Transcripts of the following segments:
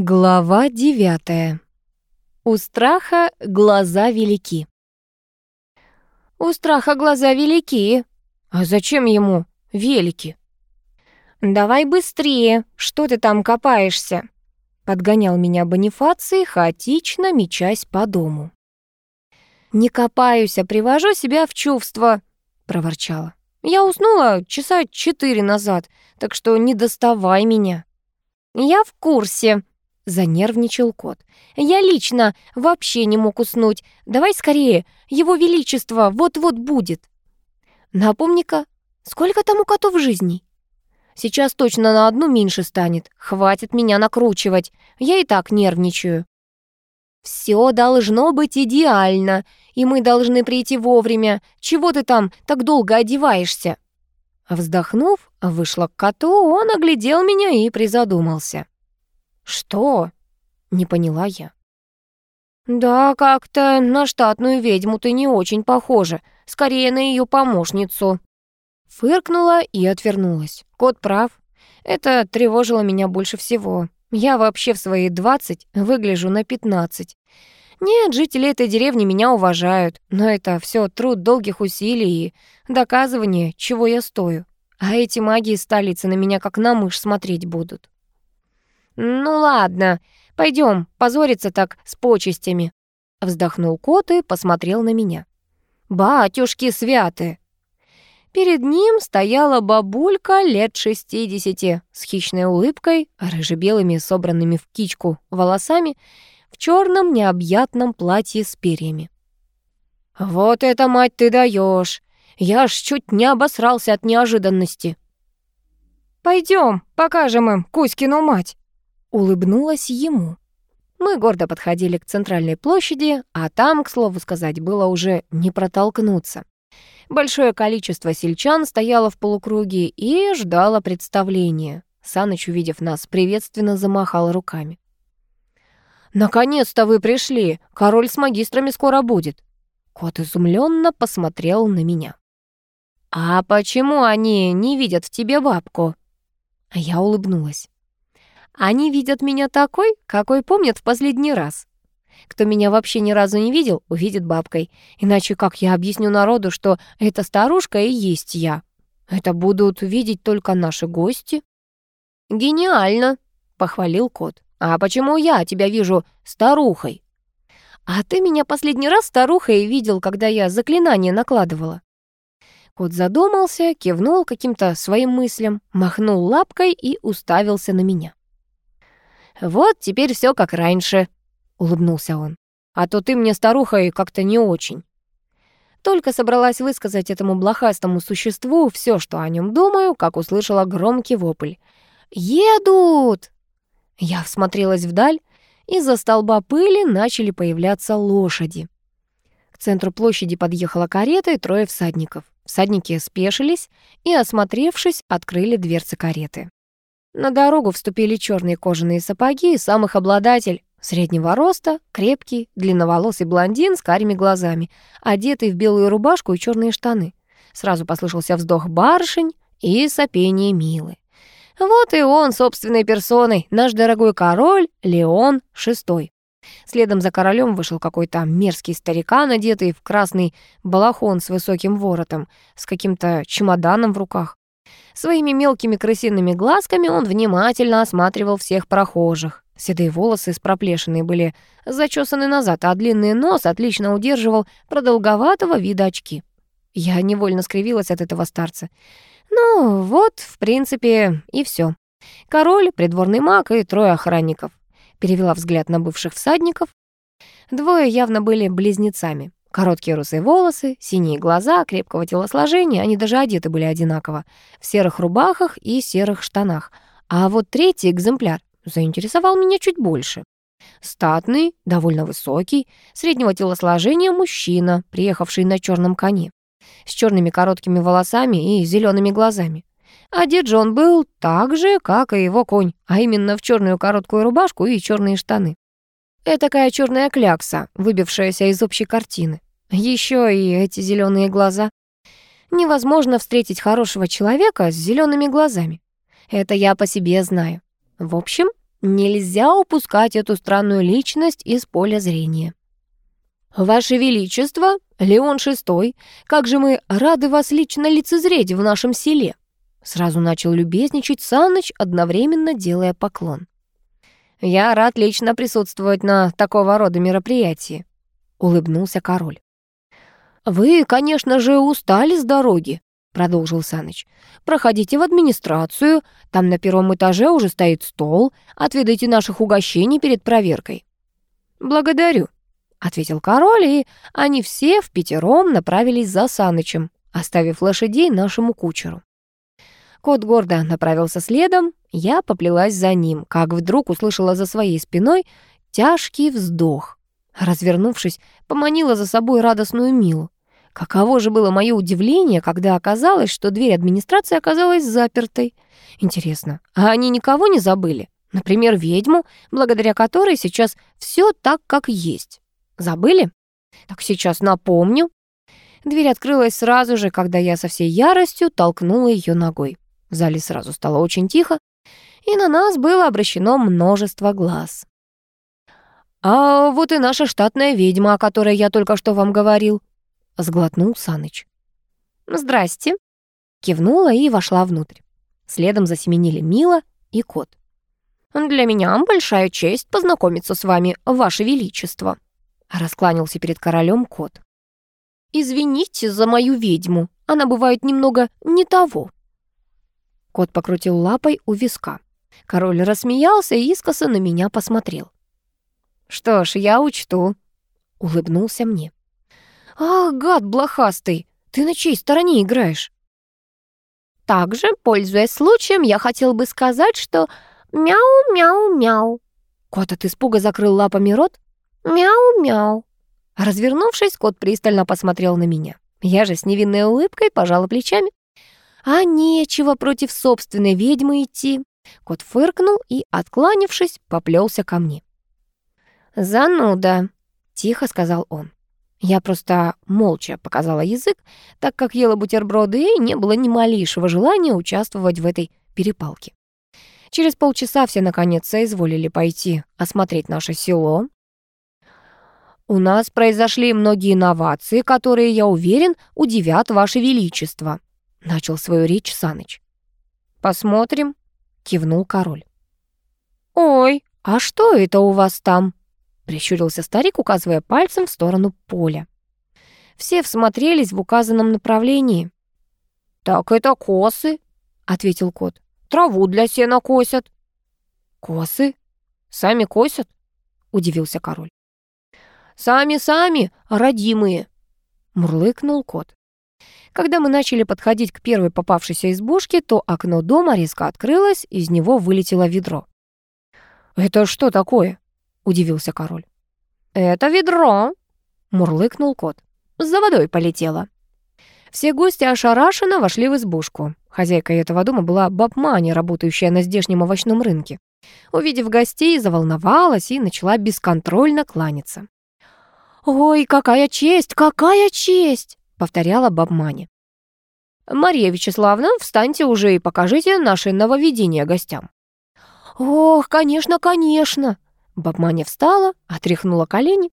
Глава девятая. У страха глаза велики. У страха глаза велики. А зачем ему велики? Давай быстрее, что ты там копаешься? Подгонял меня Бонифаций, хаотично мечась по дому. Не копаюсь, а привожу себя в чувство, проворчала. Я уснула часа четыре назад, так что не доставай меня. Я в курсе, Занервничал кот. «Я лично вообще не мог уснуть. Давай скорее, его величество вот-вот будет». «Напомни-ка, сколько там у котов жизней?» «Сейчас точно на одну меньше станет. Хватит меня накручивать. Я и так нервничаю». «Все должно быть идеально, и мы должны прийти вовремя. Чего ты там так долго одеваешься?» Вздохнув, вышла к коту, он оглядел меня и призадумался. «Что?» — не поняла я. «Да, как-то на штатную ведьму ты не очень похожа, скорее на ее помощницу». Фыркнула и отвернулась. Кот прав. Это тревожило меня больше всего. Я вообще в свои двадцать выгляжу на пятнадцать. Нет, жители этой деревни меня уважают, но это все труд долгих усилий и доказывание, чего я стою. А эти маги из столицы на меня как на мышь смотреть будут. «Ну ладно, пойдем, позориться так с почестями», — вздохнул кот и посмотрел на меня. «Батюшки святы!» Перед ним стояла бабулька лет шестидесяти с хищной улыбкой, рыжебелыми собранными в кичку волосами, в черном необъятном платье с перьями. «Вот это, мать, ты даешь! Я аж чуть не обосрался от неожиданности!» «Пойдем, покажем им Кузькину мать!» Улыбнулась ему. Мы гордо подходили к центральной площади, а там, к слову сказать, было уже не протолкнуться. Большое количество сельчан стояло в полукруге и ждало представления. Саныч, увидев нас, приветственно замахал руками. «Наконец-то вы пришли! Король с магистрами скоро будет!» Кот изумленно посмотрел на меня. «А почему они не видят в тебе бабку?» Я улыбнулась. Они видят меня такой, какой помнят в последний раз. Кто меня вообще ни разу не видел, увидит бабкой. Иначе как я объясню народу, что эта старушка и есть я? Это будут видеть только наши гости. Гениально, похвалил кот. А почему я тебя вижу старухой? А ты меня последний раз старухой видел, когда я заклинание накладывала. Кот задумался, кивнул каким-то своим мыслям, махнул лапкой и уставился на меня. «Вот теперь все как раньше», — улыбнулся он. «А то ты мне, старуха, и как-то не очень». Только собралась высказать этому блохастому существу все, что о нем думаю, как услышала громкий вопль. «Едут!» Я всмотрелась вдаль, из-за столба пыли начали появляться лошади. К центру площади подъехала карета и трое всадников. Всадники спешились и, осмотревшись, открыли дверцы кареты. На дорогу вступили черные кожаные сапоги, и сам их обладатель, среднего роста, крепкий, длинноволосый блондин с карими глазами, одетый в белую рубашку и черные штаны. Сразу послышался вздох барышень и сопение Милы. Вот и он собственной персоной, наш дорогой король Леон VI. Следом за королем вышел какой-то мерзкий старикан, одетый в красный балахон с высоким воротом, с каким-то чемоданом в руках. Своими мелкими крысиными глазками он внимательно осматривал всех прохожих. Седые волосы с проплешиной были зачесаны назад, а длинный нос отлично удерживал продолговатого вида очки. Я невольно скривилась от этого старца. Ну, вот, в принципе, и все. Король, придворный маг и трое охранников. Перевела взгляд на бывших всадников. Двое явно были близнецами. Короткие русые волосы, синие глаза, крепкого телосложения, они даже одеты были одинаково, в серых рубахах и серых штанах. А вот третий экземпляр заинтересовал меня чуть больше. Статный, довольно высокий, среднего телосложения мужчина, приехавший на черном коне, с черными короткими волосами и зелеными глазами. Одет же он был так же, как и его конь, а именно в черную короткую рубашку и черные штаны. Этакая черная клякса, выбившаяся из общей картины. Еще и эти зеленые глаза. Невозможно встретить хорошего человека с зелеными глазами. Это я по себе знаю. В общем, Нельзя упускать эту странную личность из поля зрения. «Ваше Величество, Леон VI, как же мы рады вас лично лицезреть в нашем селе!» Сразу начал любезничать Саныч, одновременно делая поклон. «Я рад лично присутствовать на такого рода мероприятии», — улыбнулся король. «Вы, конечно же, устали с дороги», — продолжил Саныч. «Проходите в администрацию, там на первом этаже уже стоит стол, отведайте наших угощений перед проверкой». «Благодарю», — ответил король, и они все в пятером направились за Санычем, оставив лошадей нашему кучеру. Кот гордо направился следом, я поплелась за ним, как вдруг услышала за своей спиной тяжкий вздох. Развернувшись, поманила за собой радостную Милу. Каково же было мое удивление, когда оказалось, что дверь администрации оказалась запертой. Интересно, а они никого не забыли? Например, ведьму, благодаря которой сейчас все так, как есть. Забыли? Так сейчас напомню. Дверь открылась сразу же, когда я со всей яростью толкнула ее ногой. В зале сразу стало очень тихо, и на нас было обращено множество глаз. «А вот и наша штатная ведьма, о которой я только что вам говорил», сглотнул Саныч. «Здрасте», кивнула и вошла внутрь. Следом засеменили Мила и кот. «Для меня большая честь познакомиться с вами, ваше величество», раскланялся перед королем кот. «Извините за мою ведьму, она бывает немного не того». Кот покрутил лапой у виска. Король рассмеялся и искоса на меня посмотрел. «Что ж, я учту», — улыбнулся мне. «Ах, гад блохастый, ты на чьей стороне играешь?» Также, пользуясь случаем, я хотел бы сказать, что мяу-мяу-мяу. Кот от испуга закрыл лапами рот. Мяу-мяу. Развернувшись, кот пристально посмотрел на меня. Я же с невинной улыбкой пожала плечами. А нечего против собственной ведьмы идти. Кот фыркнул и, откланившись, поплелся ко мне. «Зануда», — тихо сказал он. Я просто молча показала язык, так как ела бутерброды и не было ни малейшего желания участвовать в этой перепалке. Через полчаса все наконец соизволили пойти осмотреть наше село. У нас произошли многие инновации, которые, я уверен, удивят Ваше Величество, начал свою речь Саныч. Посмотрим, кивнул король. Ой, а что это у вас там? Прищурился старик, указывая пальцем в сторону поля. Все всмотрелись в указанном направлении. «Так это косы», — ответил кот. «Траву для сена косят». «Косы? Сами косят?» — удивился король. «Сами-сами, родимые», — мурлыкнул кот. Когда мы начали подходить к первой попавшейся избушке, то окно дома резко открылось, из него вылетело ведро. «Это что такое?» Удивился король. «Это ведро», — мурлыкнул кот. «За водой полетело». Все гости ошарашенно вошли в избушку. Хозяйка этого дома была бабмани, работающая на здешнем овощном рынке. Увидев гостей, заволновалась и начала бесконтрольно кланяться. «Ой, какая честь, какая честь!» — повторяла бабмани. «Мария Вячеславовна, встаньте уже и покажите наше нововведение гостям». «Ох, конечно, конечно!» Бабманя встала, отряхнула колени.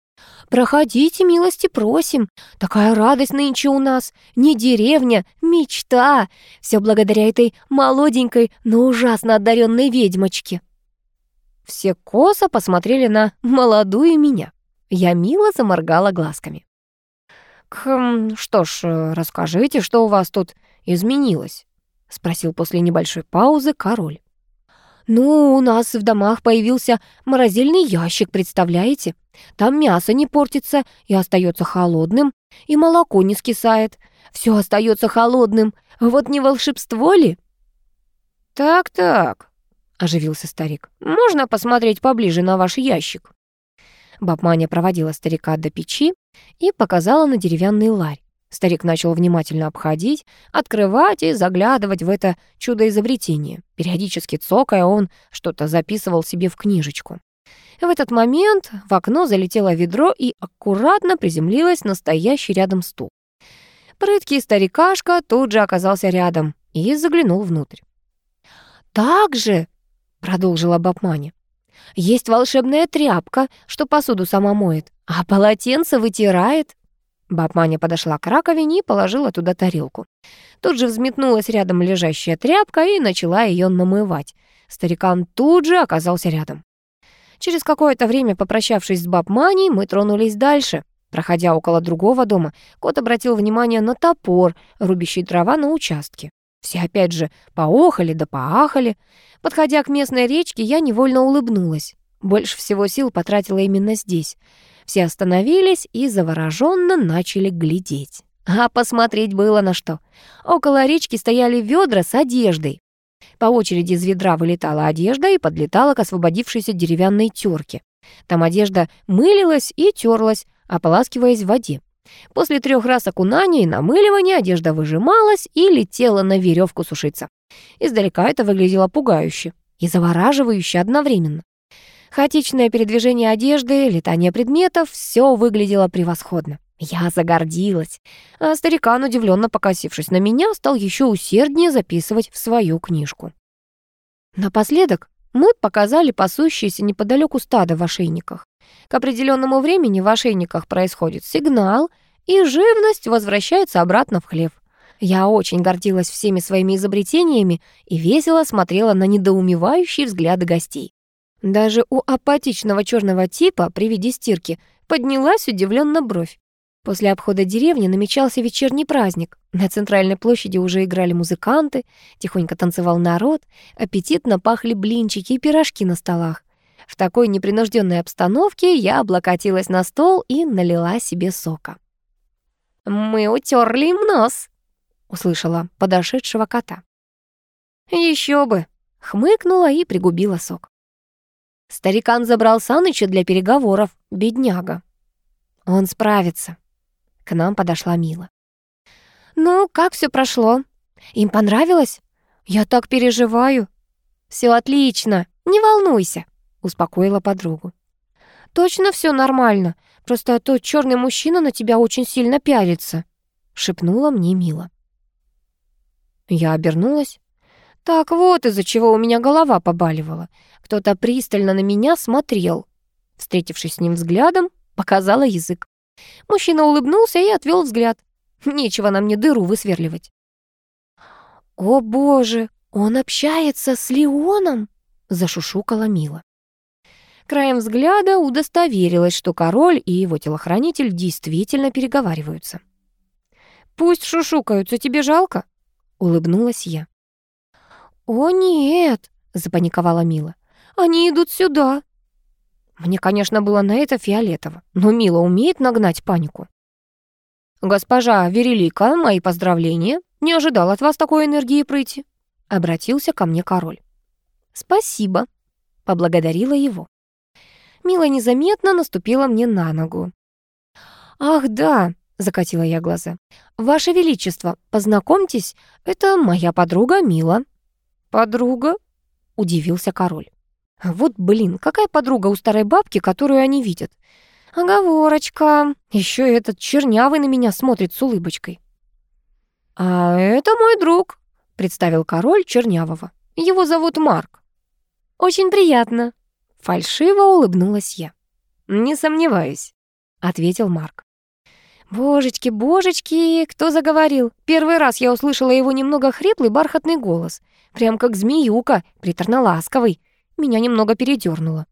«Проходите, милости просим. Такая радость нынче у нас. Не деревня, мечта. Все благодаря этой молоденькой, но ужасно одаренной ведьмочке». Все косо посмотрели на молодую меня. Я мило заморгала глазками. «Хм, что ж, расскажите, что у вас тут изменилось?» — спросил после небольшой паузы король. «Ну, у нас в домах появился морозильный ящик, представляете? Там мясо не портится и остается холодным, и молоко не скисает. Все остается холодным. Вот не волшебство ли?» «Так-так», — оживился старик, — «можно посмотреть поближе на ваш ящик?» Бабманя проводила старика до печи и показала на деревянный ларь. Старик начал внимательно обходить, открывать и заглядывать в это чудо-изобретение. Периодически цокая, он что-то записывал себе в книжечку. В этот момент в окно залетело ведро и аккуратно приземлилось настоящий рядом стул. Прыткий старикашка тут же оказался рядом и заглянул внутрь. «Так же», — продолжила Бабмани, Есть волшебная тряпка, что посуду сама моет, а полотенце вытирает. Баб-маня подошла к раковине и положила туда тарелку. Тут же взметнулась рядом лежащая тряпка и начала ее намывать. Старикан тут же оказался рядом. Через какое-то время, попрощавшись с баб-маней, мы тронулись дальше. Проходя около другого дома, кот обратил внимание на топор, рубящий дрова на участке. Все опять же поохали да поахали. Подходя к местной речке, я невольно улыбнулась. Больше всего сил потратила именно здесь. Все остановились и завороженно начали глядеть. А посмотреть было на что. Около речки стояли ведра с одеждой. По очереди из ведра вылетала одежда и подлетала к освободившейся деревянной терке. Там одежда мылилась и терлась, ополаскиваясь в воде. После трех раз окунания и намыливания одежда выжималась и летела на веревку сушиться. Издалека это выглядело пугающе и завораживающе одновременно. Хаотичное передвижение одежды, летание предметов — все выглядело превосходно. Я загордилась, а старикан, удивленно покосившись на меня, стал еще усерднее записывать в свою книжку. Напоследок мы показали пасущееся неподалеку стадо в ошейниках. К определенному времени в ошейниках происходит сигнал, и живность возвращается обратно в хлев. Я очень гордилась всеми своими изобретениями и весело смотрела на недоумевающие взгляды гостей. Даже у апатичного черного типа при виде стирки поднялась удивленно бровь. После обхода деревни намечался вечерний праздник. На центральной площади уже играли музыканты, тихонько танцевал народ, аппетитно пахли блинчики и пирожки на столах. В такой непринужденной обстановке я облокотилась на стол и налила себе сока. «Мы утерли им нос», — услышала подошедшего кота. Еще бы!» — хмыкнула и пригубила сок. Старикан забрал Саныча для переговоров, бедняга. Он справится. К нам подошла Мила. «Ну, как все прошло? Им понравилось? Я так переживаю». Все отлично, не волнуйся», — успокоила подругу. «Точно все нормально, просто тот черный мужчина на тебя очень сильно пялится», — шепнула мне Мила. Я обернулась. Так вот из-за чего у меня голова побаливала. Кто-то пристально на меня смотрел. Встретившись с ним взглядом, показала язык. Мужчина улыбнулся и отвел взгляд. Нечего нам мне дыру высверливать. «О боже, он общается с Леоном!» — зашушукала Мила. Краем взгляда удостоверилась, что король и его телохранитель действительно переговариваются. «Пусть шушукаются, тебе жалко?» — улыбнулась я. «О, нет!» — запаниковала Мила. «Они идут сюда!» Мне, конечно, было на это фиолетово, но Мила умеет нагнать панику. «Госпожа Верелика, мои поздравления. Не ожидал от вас такой энергии прыти», — обратился ко мне король. «Спасибо», — поблагодарила его. Мила незаметно наступила мне на ногу. «Ах, да», — закатила я глаза. «Ваше Величество, познакомьтесь, это моя подруга Мила». «Подруга?» — удивился король. Вот, блин, какая подруга у старой бабки, которую они видят? Оговорочка. Еще и этот чернявый на меня смотрит с улыбочкой. «А это мой друг», — представил король чернявого. «Его зовут Марк». «Очень приятно», — фальшиво улыбнулась я. «Не сомневаюсь», — ответил Марк. «Божечки, божечки, кто заговорил? Первый раз я услышала его немного хриплый бархатный голос, прям как змеюка, приторно-ласковый. Меня немного передёрнуло.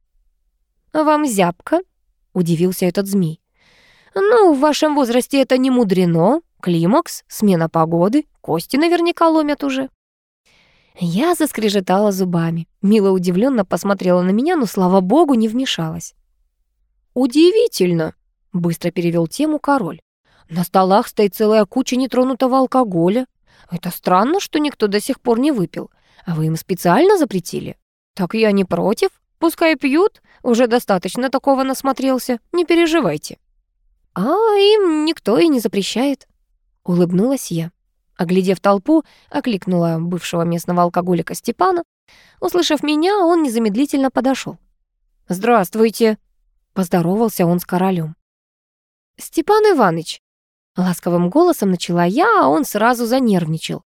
«А вам зябко?» — удивился этот змей. «Ну, в вашем возрасте это не мудрено. Климакс, смена погоды, кости наверняка ломят уже». Я заскрежетала зубами. Мила удивленно посмотрела на меня, но, слава богу, не вмешалась. «Удивительно», — быстро перевел тему король. «На столах стоит целая куча нетронутого алкоголя. Это странно, что никто до сих пор не выпил. А вы им специально запретили?» «Так я не против. Пускай пьют. Уже достаточно такого насмотрелся. Не переживайте». «А им никто и не запрещает», — улыбнулась я. Оглядев толпу, окликнула бывшего местного алкоголика Степана. Услышав меня, он незамедлительно подошел. «Здравствуйте», — поздоровался он с королем. «Степан Иваныч», — ласковым голосом начала я, а он сразу занервничал.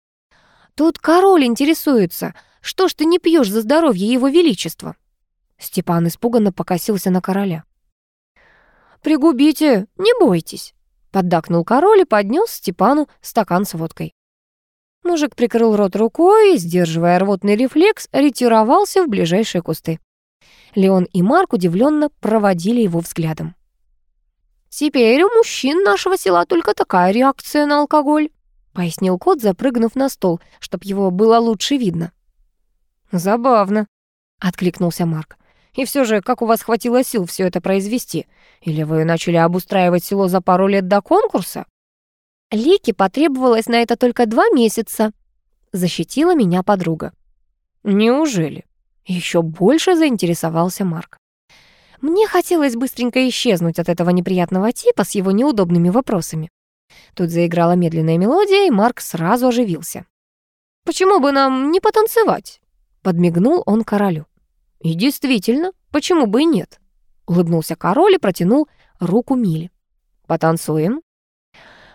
«Тут король интересуется. Что ж ты не пьешь за здоровье его величества?» Степан испуганно покосился на короля. «Пригубите, не бойтесь», — поддакнул король и поднес Степану стакан с водкой. Мужик прикрыл рот рукой и, сдерживая рвотный рефлекс, ретировался в ближайшие кусты. Леон и Марк удивленно проводили его взглядом. «Теперь у мужчин нашего села только такая реакция на алкоголь», пояснил кот, запрыгнув на стол, чтобы его было лучше видно. «Забавно», — откликнулся Марк. «И все же, как у вас хватило сил все это произвести? Или вы начали обустраивать село за пару лет до конкурса?» Лике потребовалось на это только два месяца. Защитила меня подруга. Неужели? Еще больше заинтересовался Марк. Мне хотелось быстренько исчезнуть от этого неприятного типа с его неудобными вопросами. Тут заиграла медленная мелодия, и Марк сразу оживился. «Почему бы нам не потанцевать?» Подмигнул он королю. «И действительно, почему бы и нет?» Улыбнулся король и протянул руку Миле. «Потанцуем?»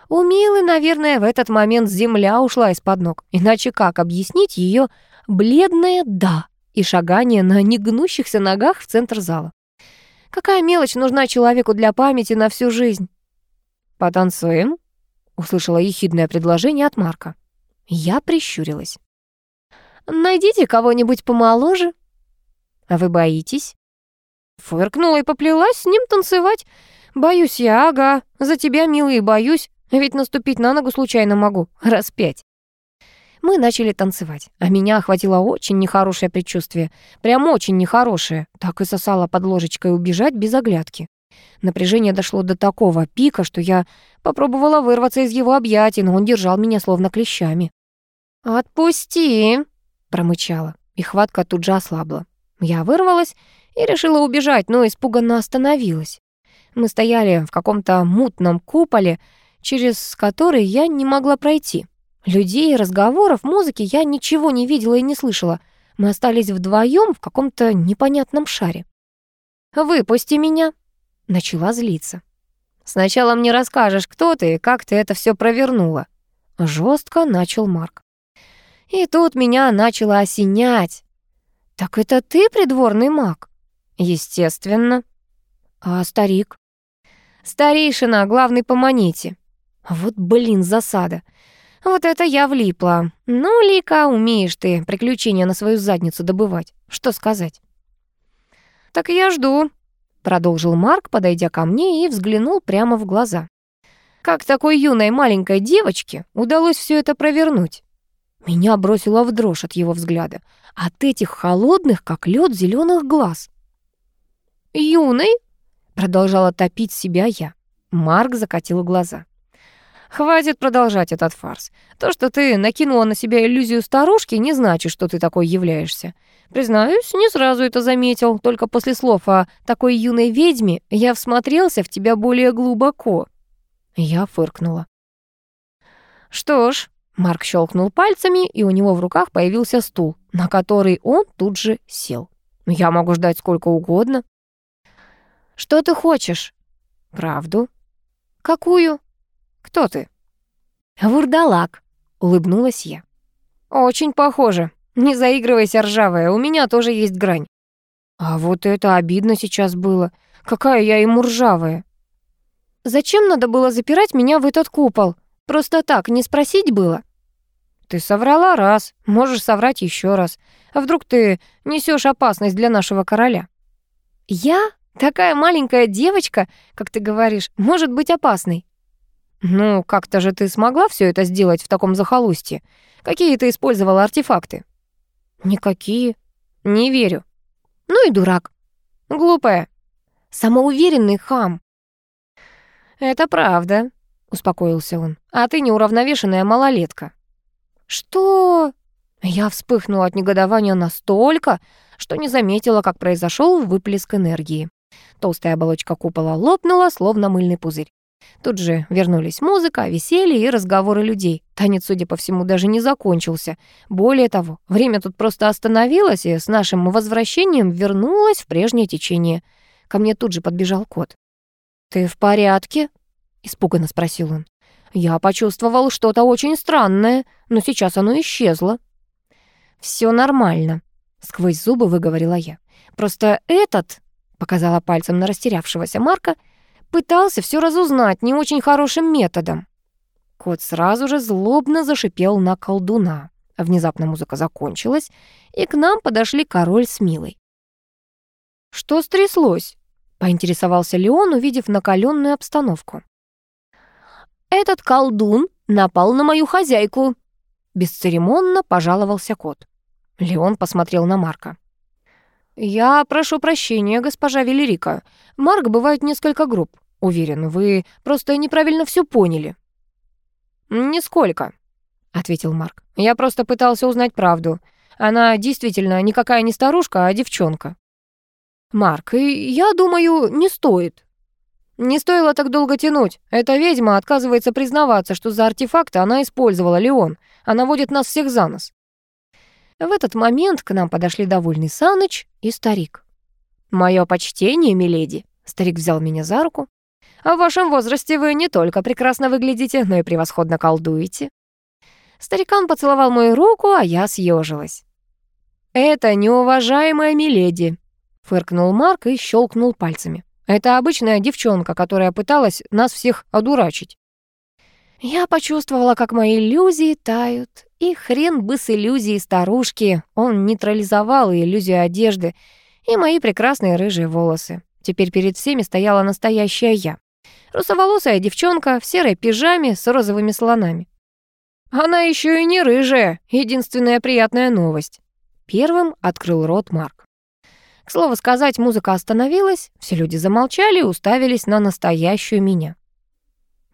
У Милы, наверное, в этот момент земля ушла из-под ног. Иначе как объяснить ее бледное «да» и шагание на негнущихся ногах в центр зала? Какая мелочь нужна человеку для памяти на всю жизнь? «Потанцуем?» — услышала ехидное предложение от Марка. Я прищурилась. «Найдите кого-нибудь помоложе». «А вы боитесь?» Фыркнула и поплелась с ним танцевать. «Боюсь я, ага. За тебя, милый, боюсь. Ведь наступить на ногу случайно могу. Раз пять. Мы начали танцевать, а меня охватило очень нехорошее предчувствие. Прям очень нехорошее. Так и сосала под ложечкой убежать без оглядки. Напряжение дошло до такого пика, что я попробовала вырваться из его объятий, но он держал меня словно клещами. «Отпусти!» — промычала, и хватка тут же ослабла. Я вырвалась и решила убежать, но испуганно остановилась. Мы стояли в каком-то мутном куполе, через который я не могла пройти. Людей, разговоров, музыки я ничего не видела и не слышала. Мы остались вдвоем в каком-то непонятном шаре. «Выпусти меня!» — начала злиться. «Сначала мне расскажешь, кто ты и как ты это все провернула». Жестко начал Марк. И тут меня начало осенять. «Так это ты придворный маг?» «Естественно». «А старик?» «Старейшина, главный по монете». Вот, блин, засада. Вот это я влипла. Ну, Лика, умеешь ты приключения на свою задницу добывать. Что сказать? Так я жду, продолжил Марк, подойдя ко мне и взглянул прямо в глаза. Как такой юной маленькой девочке удалось все это провернуть? Меня бросило в дрожь от его взгляда, от этих холодных, как лед, зеленых глаз. «Юный?» — продолжала топить себя я. Марк закатил глаза. Хватит продолжать этот фарс. То, что ты накинула на себя иллюзию старушки, не значит, что ты такой являешься. Признаюсь, не сразу это заметил, только после слов о такой юной ведьме я всмотрелся в тебя более глубоко. Я фыркнула. Что ж, Марк щелкнул пальцами, и у него в руках появился стул, на который он тут же сел. Я могу ждать сколько угодно. Что ты хочешь? Правду. Какую? «Кто ты?» «Вурдалак», — улыбнулась я. «Очень похоже. Не заигрывайся, ржавая, у меня тоже есть грань». «А вот это обидно сейчас было. Какая я ему ржавая». «Зачем надо было запирать меня в этот купол? Просто так, не спросить было?» «Ты соврала раз, можешь соврать еще раз. А вдруг ты несешь опасность для нашего короля?» «Я? Такая маленькая девочка, как ты говоришь, может быть опасной?» «Ну, как-то же ты смогла все это сделать в таком захолустье? Какие ты использовала артефакты?» «Никакие. Не верю». «Ну и дурак». «Глупая». «Самоуверенный хам». «Это правда», — успокоился он. «А ты неуравновешенная малолетка». «Что?» Я вспыхнула от негодования настолько, что не заметила, как произошел выплеск энергии. Толстая оболочка купола лопнула, словно мыльный пузырь. Тут же вернулись музыка, веселье и разговоры людей. Танец, судя по всему, даже не закончился. Более того, время тут просто остановилось, и с нашим возвращением вернулось в прежнее течение. Ко мне тут же подбежал кот. «Ты в порядке?» — испуганно спросил он. «Я почувствовал что-то очень странное, но сейчас оно исчезло». Все нормально», — сквозь зубы выговорила я. «Просто этот...» — показала пальцем на растерявшегося Марка, пытался все разузнать не очень хорошим методом. Кот сразу же злобно зашипел на колдуна. Внезапно музыка закончилась, и к нам подошли король с Милой. «Что стряслось?» — поинтересовался Леон, увидев накаленную обстановку. «Этот колдун напал на мою хозяйку», — бесцеремонно пожаловался кот. Леон посмотрел на Марка. «Я прошу прощения, госпожа Велерика. Марк бывает несколько груб. Уверен, вы просто неправильно все поняли». «Нисколько», — ответил Марк. «Я просто пытался узнать правду. Она действительно никакая не старушка, а девчонка». «Марк, я думаю, не стоит». «Не стоило так долго тянуть. Эта ведьма отказывается признаваться, что за артефакты она использовала Леон. Она водит нас всех за нос». В этот момент к нам подошли довольный Саныч и старик. «Моё почтение, миледи», — старик взял меня за руку. А в вашем возрасте вы не только прекрасно выглядите, но и превосходно колдуете». Старикан поцеловал мою руку, а я съежилась. «Это неуважаемая миледи», — фыркнул Марк и щелкнул пальцами. «Это обычная девчонка, которая пыталась нас всех одурачить». Я почувствовала, как мои иллюзии тают. И хрен бы с иллюзией старушки. Он нейтрализовал иллюзию одежды и мои прекрасные рыжие волосы. Теперь перед всеми стояла настоящая я. Русоволосая девчонка в серой пижаме с розовыми слонами. Она еще и не рыжая, единственная приятная новость. Первым открыл рот Марк. К слову сказать, музыка остановилась, все люди замолчали и уставились на настоящую меня.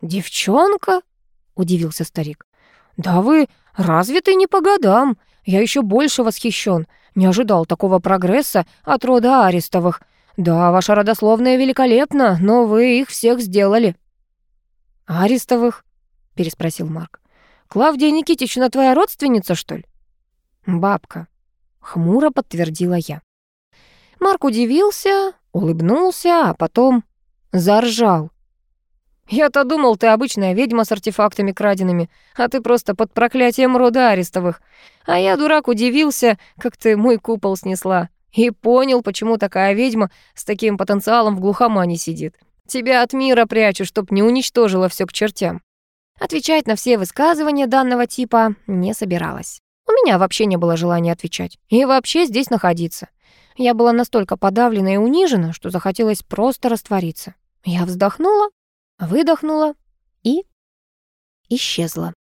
«Девчонка?» — удивился старик. «Да вы развиты не по годам. Я еще больше восхищен. Не ожидал такого прогресса от рода Арестовых. «Да, ваша родословная великолепна, но вы их всех сделали». «Арестовых?» — переспросил Марк. «Клавдия Никитична твоя родственница, что ли?» «Бабка», — хмуро подтвердила я. Марк удивился, улыбнулся, а потом заржал. «Я-то думал, ты обычная ведьма с артефактами краденными, а ты просто под проклятием рода Арестовых. А я, дурак, удивился, как ты мой купол снесла. И понял, почему такая ведьма с таким потенциалом в глухомане сидит. Тебя от мира прячу, чтоб не уничтожила все к чертям. Отвечать на все высказывания данного типа не собиралась. У меня вообще не было желания отвечать. И вообще здесь находиться. Я была настолько подавлена и унижена, что захотелось просто раствориться. Я вздохнула, выдохнула и исчезла.